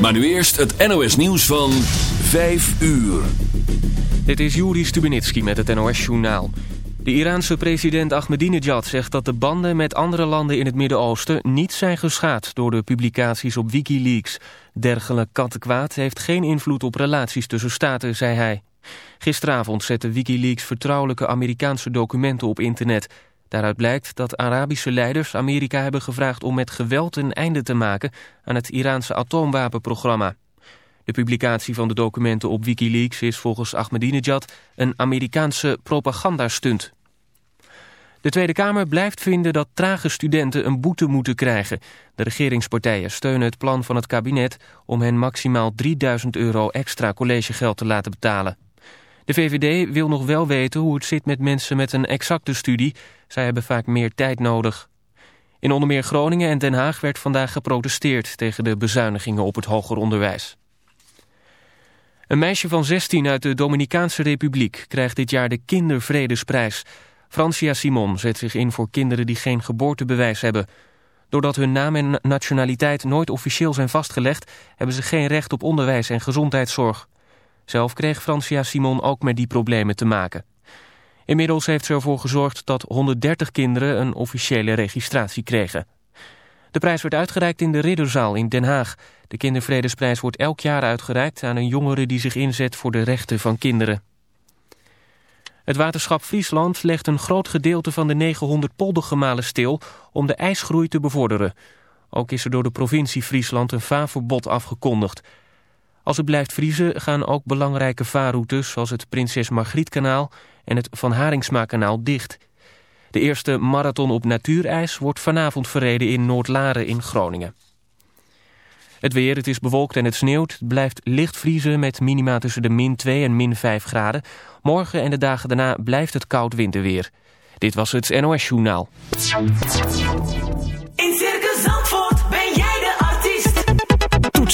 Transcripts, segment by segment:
Maar nu eerst het NOS nieuws van 5 uur. Dit is Juri Stubenitski met het NOS-journaal. De Iraanse president Ahmadinejad zegt dat de banden met andere landen in het Midden-Oosten niet zijn geschaad door de publicaties op Wikileaks. Dergelijk kattenkwaad heeft geen invloed op relaties tussen staten, zei hij. Gisteravond zette Wikileaks vertrouwelijke Amerikaanse documenten op internet. Daaruit blijkt dat Arabische leiders Amerika hebben gevraagd om met geweld een einde te maken aan het Iraanse atoomwapenprogramma. De publicatie van de documenten op Wikileaks is volgens Ahmadinejad een Amerikaanse propagandastunt. De Tweede Kamer blijft vinden dat trage studenten een boete moeten krijgen. De regeringspartijen steunen het plan van het kabinet om hen maximaal 3000 euro extra collegegeld te laten betalen. De VVD wil nog wel weten hoe het zit met mensen met een exacte studie. Zij hebben vaak meer tijd nodig. In onder meer Groningen en Den Haag werd vandaag geprotesteerd tegen de bezuinigingen op het hoger onderwijs. Een meisje van 16 uit de Dominicaanse Republiek krijgt dit jaar de Kindervredesprijs. Francia Simon zet zich in voor kinderen die geen geboortebewijs hebben. Doordat hun naam en nationaliteit nooit officieel zijn vastgelegd... hebben ze geen recht op onderwijs en gezondheidszorg. Zelf kreeg Francia Simon ook met die problemen te maken. Inmiddels heeft ze ervoor gezorgd dat 130 kinderen een officiële registratie kregen. De prijs werd uitgereikt in de Ridderzaal in Den Haag. De Kindervredesprijs wordt elk jaar uitgereikt aan een jongere die zich inzet voor de rechten van kinderen. Het waterschap Friesland legt een groot gedeelte van de 900 poldergemalen stil om de ijsgroei te bevorderen. Ook is er door de provincie Friesland een vaarverbod afgekondigd. Als het blijft vriezen gaan ook belangrijke vaarroutes zoals het Prinses Margrietkanaal en het Van Haringsma-kanaal dicht. De eerste marathon op natuurijs wordt vanavond verreden in Noordlaren in Groningen. Het weer, het is bewolkt en het sneeuwt. Het blijft licht vriezen met minima tussen de min 2 en min 5 graden. Morgen en de dagen daarna blijft het koud winterweer. Dit was het NOS Journaal.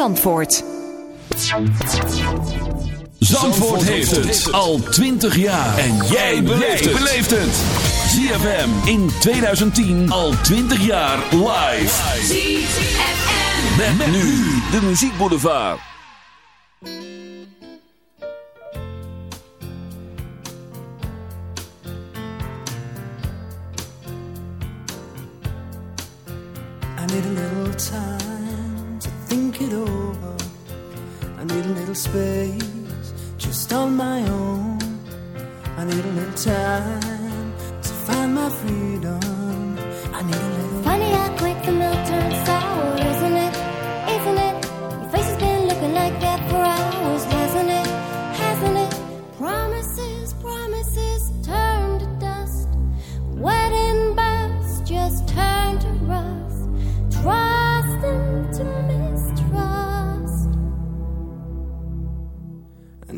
Zandvoort. Zandvoort heeft het al 20 jaar. En jij beleeft het. ZFM in 2010 al 20 jaar live. ZFM. Met, met nu de muziekboulevard. I need a little time it over. I need a little space just on my own. I need a little time to find my freedom. I need a little. Funny how quick the milk turns sour,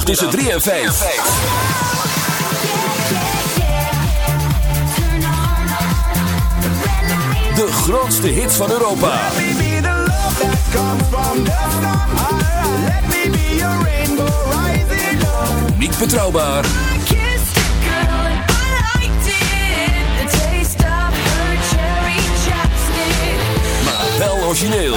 tussen 3 en 5. De grootste hit van Europa. Niet betrouwbaar. Maar wel origineel.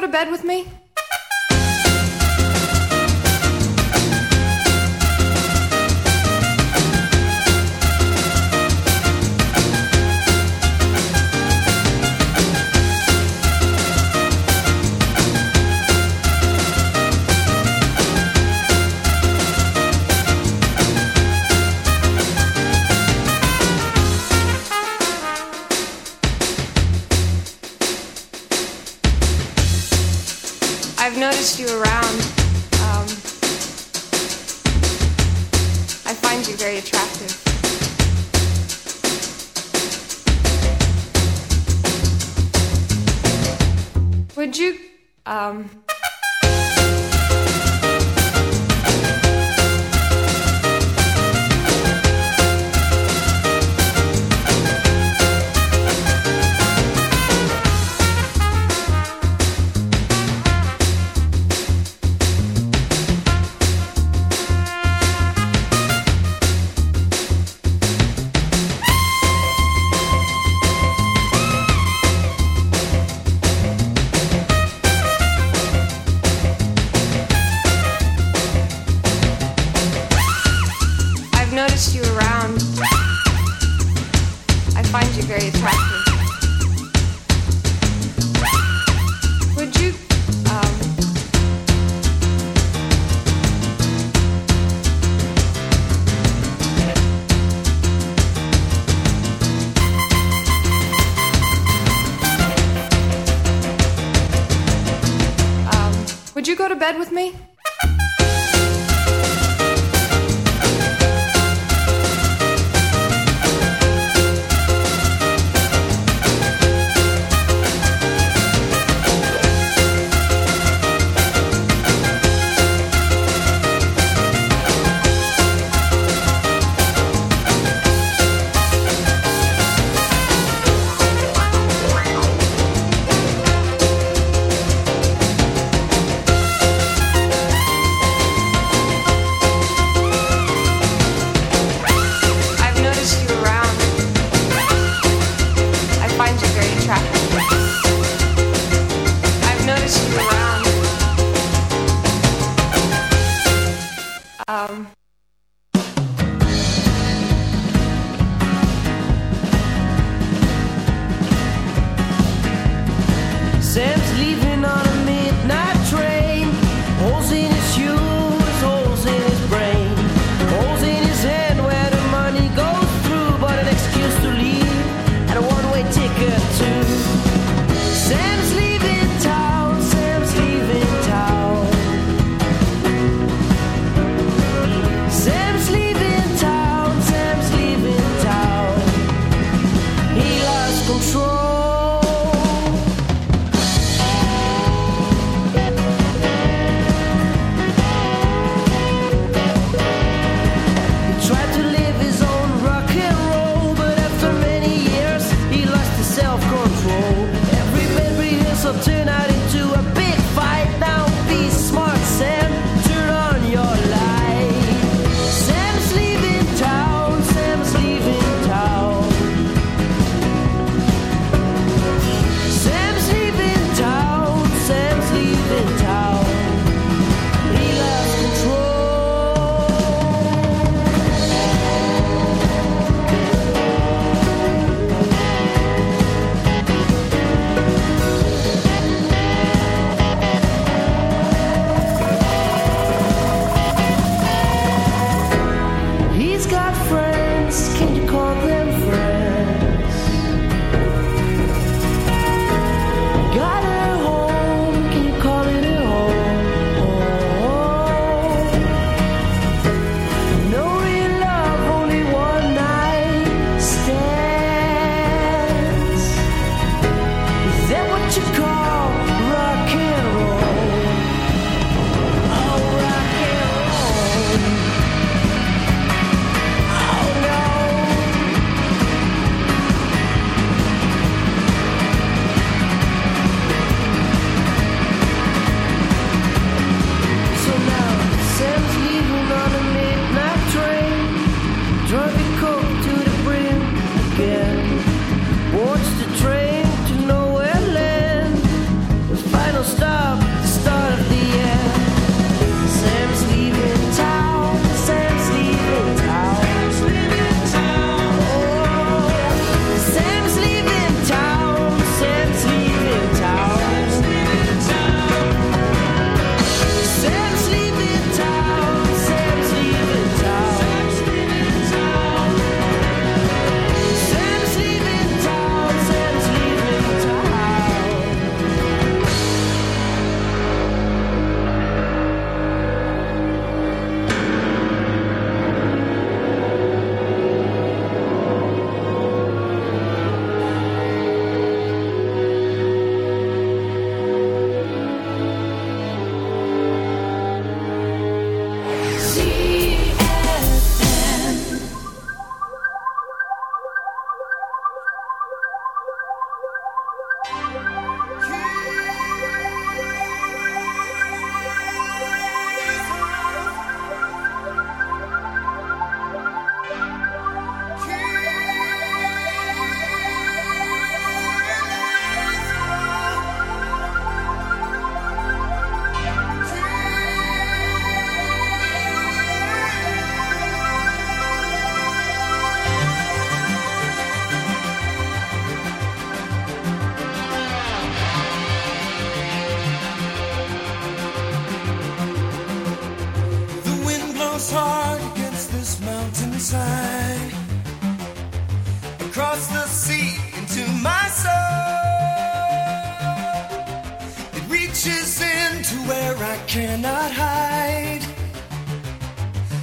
go to bed with me?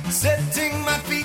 Setting my feet